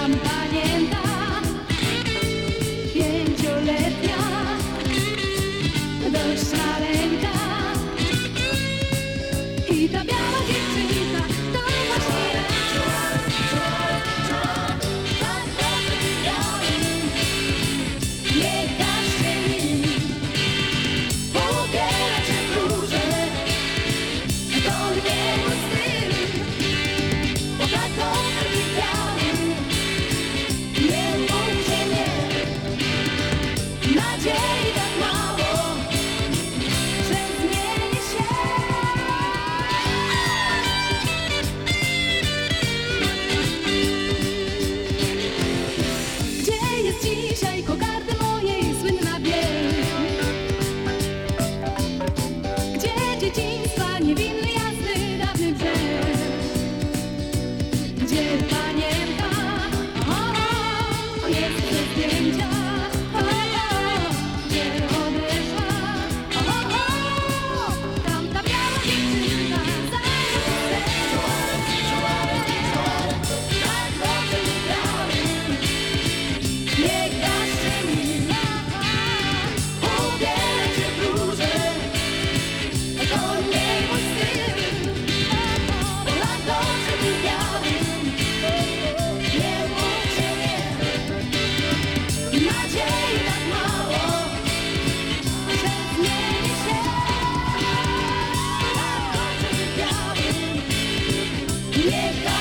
tam pięcioletnia, dość szaleńca. Yeah.